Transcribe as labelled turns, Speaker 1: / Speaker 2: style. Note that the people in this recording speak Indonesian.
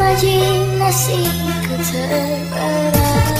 Speaker 1: imajinasiku terberat